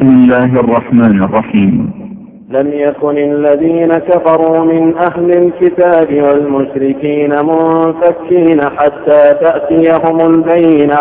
بسم الله الرحمن الرحيم. لم يكن الذين كفروا من أهل الكتاب والمشركين منفكين حتى تأتيهم البينة.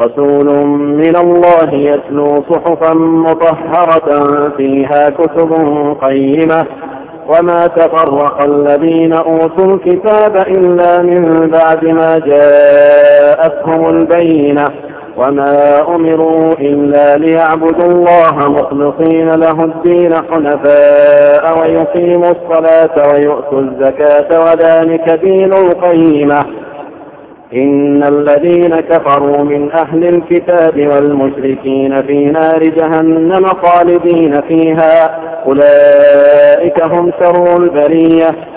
رسول من الله يتلو صحفا مطهرة فيها كتب قيمة. وما تفرق الذين أوتوا الكتاب إلا من بعد ما جاءتهم البينة. وما أمروا إلا ليعبدوا الله مخلصين له الدين حنفاء ويقيموا الصلاة ويؤتوا الزكاة وذلك دين القيمة إن الذين كفروا من أهل الكتاب والمشركين في نار جهنم خالدين فيها أولئك هم شر البرية